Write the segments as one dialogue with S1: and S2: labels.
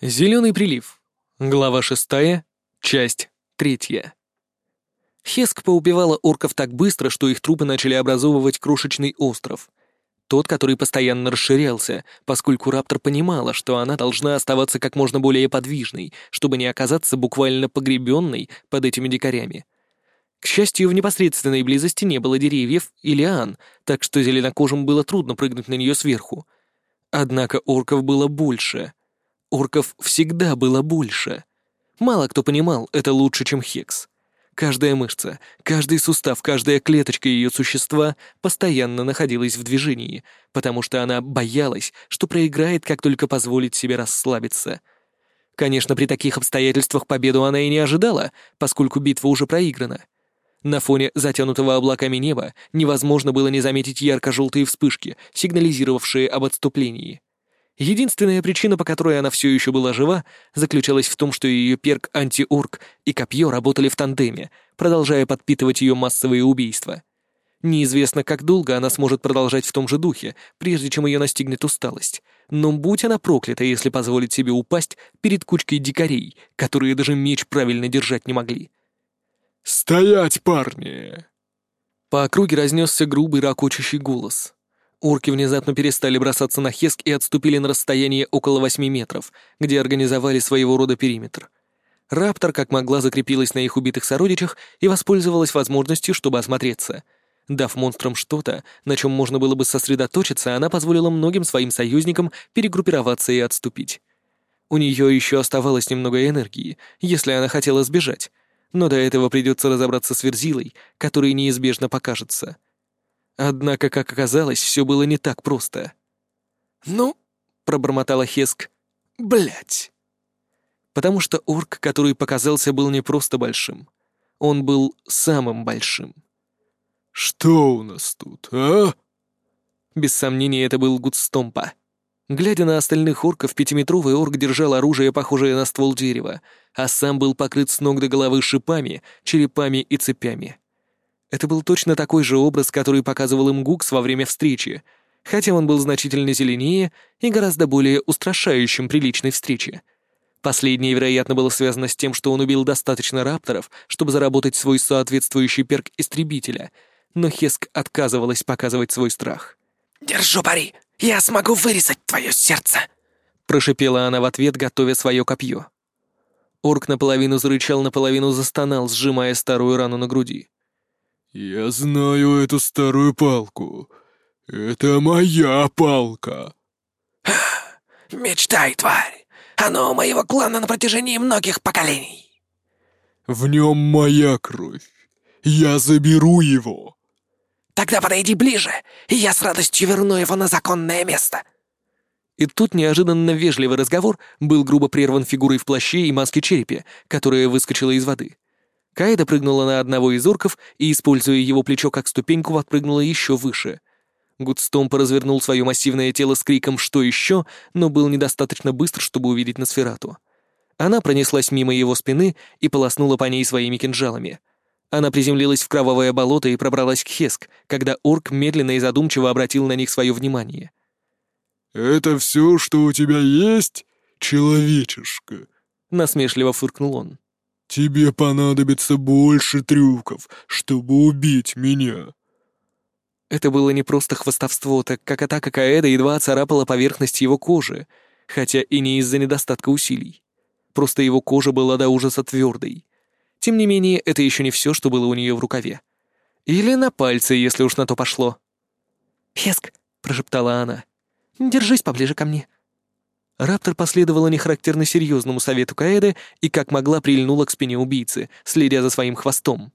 S1: Зеленый прилив. Глава шестая, часть третья. Хеск поубивала орков так быстро, что их трупы начали образовывать крошечный остров. Тот, который постоянно расширялся, поскольку Раптор понимала, что она должна оставаться как можно более подвижной, чтобы не оказаться буквально погребенной под этими дикарями. К счастью, в непосредственной близости не было деревьев и лиан, так что зеленокожим было трудно прыгнуть на нее сверху. Однако орков было больше — Орков всегда было больше. Мало кто понимал, это лучше, чем Хекс. Каждая мышца, каждый сустав, каждая клеточка ее существа постоянно находилась в движении, потому что она боялась, что проиграет, как только позволит себе расслабиться. Конечно, при таких обстоятельствах победу она и не ожидала, поскольку битва уже проиграна. На фоне затянутого облаками неба невозможно было не заметить ярко-желтые вспышки, сигнализировавшие об отступлении. Единственная причина, по которой она все еще была жива, заключалась в том, что ее перк антиорг и копье работали в тандеме, продолжая подпитывать ее массовые убийства. Неизвестно, как долго она сможет продолжать в том же духе, прежде чем ее настигнет усталость. Но будь она проклята, если позволит себе упасть перед кучкой дикарей, которые даже меч правильно держать не могли.
S2: «Стоять, парни!»
S1: По округе разнесся грубый ракочущий голос. Орки внезапно перестали бросаться на Хеск и отступили на расстояние около восьми метров, где организовали своего рода периметр. Раптор как могла закрепилась на их убитых сородичах и воспользовалась возможностью, чтобы осмотреться. Дав монстрам что-то, на чем можно было бы сосредоточиться, она позволила многим своим союзникам перегруппироваться и отступить. У нее еще оставалось немного энергии, если она хотела сбежать, но до этого придется разобраться с Верзилой, который неизбежно покажется — Однако, как оказалось, все было не так просто.
S2: «Ну», — пробормотала Хеск, — «блядь».
S1: Потому что орк, который показался, был не просто большим. Он был самым большим.
S2: «Что у нас тут, а?»
S1: Без сомнения, это был Гудстомпа. Глядя на остальных орков, пятиметровый орк держал оружие, похожее на ствол дерева, а сам был покрыт с ног до головы шипами, черепами и цепями. Это был точно такой же образ, который показывал им Гукс во время встречи, хотя он был значительно зеленее и гораздо более устрашающим при личной встрече. Последнее, вероятно, было связано с тем, что он убил достаточно рапторов, чтобы заработать свой соответствующий перк истребителя, но Хеск отказывалась показывать свой страх.
S3: «Держу пари! Я смогу вырезать твое сердце!»
S1: Прошипела она в ответ, готовя свое копье. Орк наполовину зарычал, наполовину застонал, сжимая старую рану на груди.
S2: «Я знаю эту старую палку. Это моя палка!»
S3: «Мечтай, тварь! Оно у моего клана на протяжении многих поколений!»
S2: «В нем моя кровь. Я заберу его!»
S3: «Тогда подойди ближе, и я с радостью верну его на законное место!»
S1: И тут неожиданно вежливый разговор был грубо прерван фигурой в плаще и маске черепе, которая выскочила из воды. Каэда прыгнула на одного из орков и, используя его плечо как ступеньку, отпрыгнула еще выше. Гудстомп развернул свое массивное тело с криком «Что еще?», но был недостаточно быстр, чтобы увидеть Носферату. Она пронеслась мимо его спины и полоснула по ней своими кинжалами. Она приземлилась в кровавое болото и пробралась к Хеск, когда орк медленно и задумчиво обратил на них свое внимание.
S2: «Это все, что у тебя есть, человечишка?»
S1: — насмешливо фыркнул он.
S2: «Тебе понадобится больше трюков, чтобы убить меня».
S1: Это было не просто хвостовство, так как атака Каэда едва царапала поверхность его кожи, хотя и не из-за недостатка усилий. Просто его кожа была до ужаса твердой. Тем не менее, это еще не все, что было у нее в рукаве. Или на пальце, если уж на то пошло.
S3: «Хеск», —
S1: прошептала она, —
S3: «держись поближе ко мне».
S1: Раптор последовала нехарактерно серьезному совету Каэды и как могла прильнула к спине убийцы, следя за своим хвостом.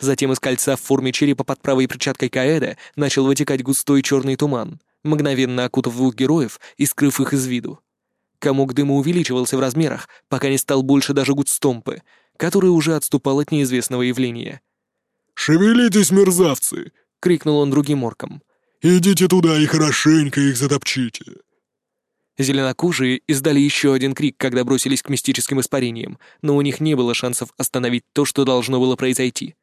S1: Затем из кольца в форме черепа под правой перчаткой Каэда начал вытекать густой черный туман, мгновенно окутав двух героев и скрыв их из виду. Комок дыма увеличивался в размерах, пока не стал больше даже Гудстомпы, который уже отступал от неизвестного явления.
S2: «Шевелитесь, мерзавцы!»
S1: — крикнул он другим оркам.
S2: «Идите туда и хорошенько их затопчите!»
S1: Зеленокожие издали еще один крик, когда бросились к мистическим испарениям, но у них не было шансов остановить то, что должно было произойти.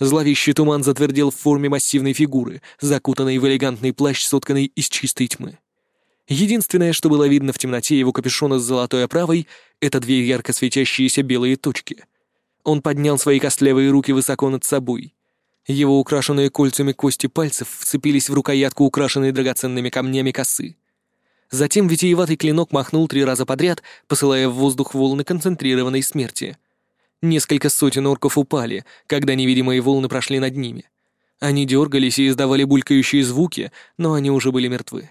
S1: Зловещий туман затвердел в форме массивной фигуры, закутанной в элегантный плащ, сотканный из чистой тьмы. Единственное, что было видно в темноте его капюшона с золотой оправой, это две ярко светящиеся белые точки. Он поднял свои костлявые руки высоко над собой. Его украшенные кольцами кости пальцев вцепились в рукоятку, украшенной драгоценными камнями косы. Затем витиеватый клинок махнул три раза подряд, посылая в воздух волны концентрированной смерти. Несколько сотен орков упали, когда невидимые волны прошли над ними. Они дергались и издавали булькающие звуки, но они уже были мертвы.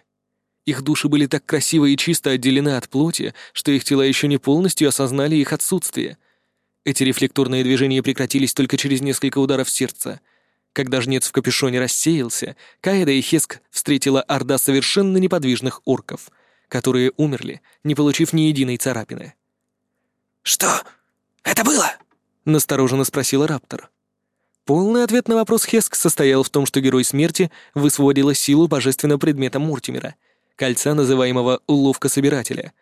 S1: Их души были так красиво и чисто отделены от плоти, что их тела еще не полностью осознали их отсутствие. Эти рефлекторные движения прекратились только через несколько ударов сердца — когда жнец в капюшоне рассеялся, Каэда и Хеск встретила орда совершенно неподвижных орков, которые умерли, не получив ни единой царапины.
S3: «Что это было?»
S1: — настороженно спросила Раптор. Полный ответ на вопрос Хеск состоял в том, что Герой Смерти высвободила силу божественного предмета Муртимера, кольца, называемого «Уловка Собирателя»,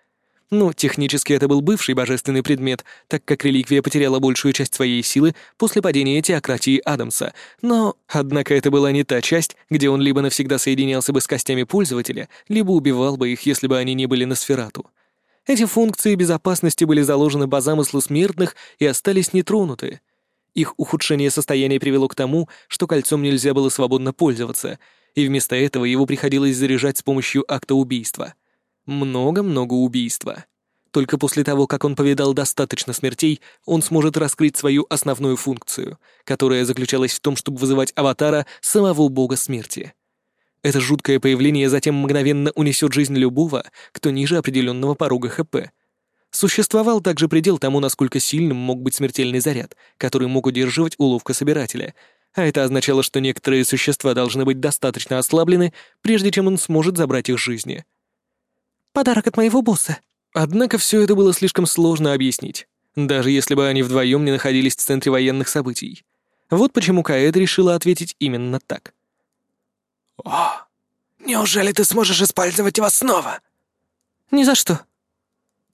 S1: ну, технически это был бывший божественный предмет, так как реликвия потеряла большую часть своей силы после падения теократии Адамса, но, однако, это была не та часть, где он либо навсегда соединялся бы с костями пользователя, либо убивал бы их, если бы они не были на сферату. Эти функции безопасности были заложены по замыслу смертных и остались нетронуты. Их ухудшение состояния привело к тому, что кольцом нельзя было свободно пользоваться, и вместо этого его приходилось заряжать с помощью акта убийства — много-много убийства. Только после того, как он повидал достаточно смертей, он сможет раскрыть свою основную функцию, которая заключалась в том, чтобы вызывать аватара самого бога смерти. Это жуткое появление затем мгновенно унесет жизнь любого, кто ниже определенного порога ХП. Существовал также предел тому, насколько сильным мог быть смертельный заряд, который мог удерживать уловка собирателя, а это означало, что некоторые существа должны быть достаточно ослаблены, прежде чем он сможет забрать их жизни.
S3: Подарок от моего босса».
S1: Однако все это было слишком сложно объяснить, даже если бы они вдвоем не находились в центре военных событий. Вот почему Каэд решила ответить именно так.
S3: «О, неужели ты сможешь использовать его снова?»
S1: «Ни за что».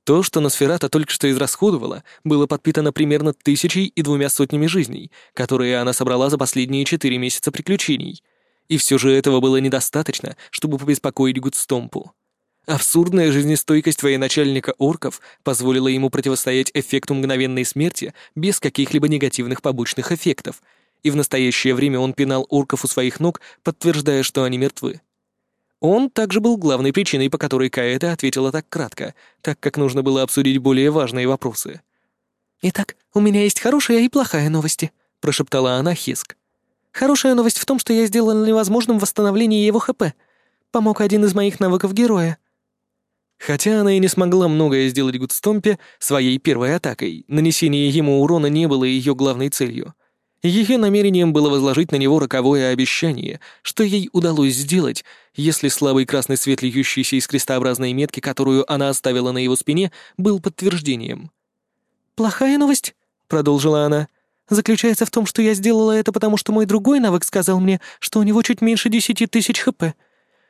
S1: То, что Носферата только что израсходовала, было подпитано примерно тысячей и двумя сотнями жизней, которые она собрала за последние четыре месяца приключений. И все же этого было недостаточно, чтобы побеспокоить Гудстомпу. Абсурдная жизнестойкость военачальника орков позволила ему противостоять эффекту мгновенной смерти без каких-либо негативных побочных эффектов, и в настоящее время он пинал орков у своих ног, подтверждая, что они мертвы. Он также был главной причиной, по которой Каэта ответила так кратко, так как нужно было обсудить более важные вопросы.
S3: «Итак, у меня есть хорошая и плохая новости», — прошептала она Хиск. «Хорошая новость в том, что я сделала невозможным восстановление его ХП. Помог один из моих навыков героя.
S1: Хотя она и не смогла многое сделать Гудстомпе своей первой атакой, нанесение ему урона не было ее главной целью. Ее намерением было возложить на него роковое обещание, что ей удалось сделать, если слабый красный свет, льющийся из крестообразной метки, которую она оставила на его спине, был подтверждением.
S3: «Плохая новость», — продолжила она, — «заключается в том, что я сделала это потому, что мой другой навык сказал мне, что у него чуть меньше десяти тысяч хп.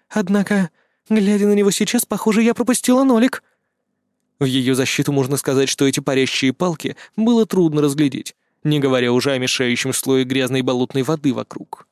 S3: Однако Глядя на него сейчас, похоже, я пропустила нолик».
S1: В ее защиту можно сказать, что эти парящие палки было трудно разглядеть, не говоря уже о мешающем слое грязной болотной воды вокруг.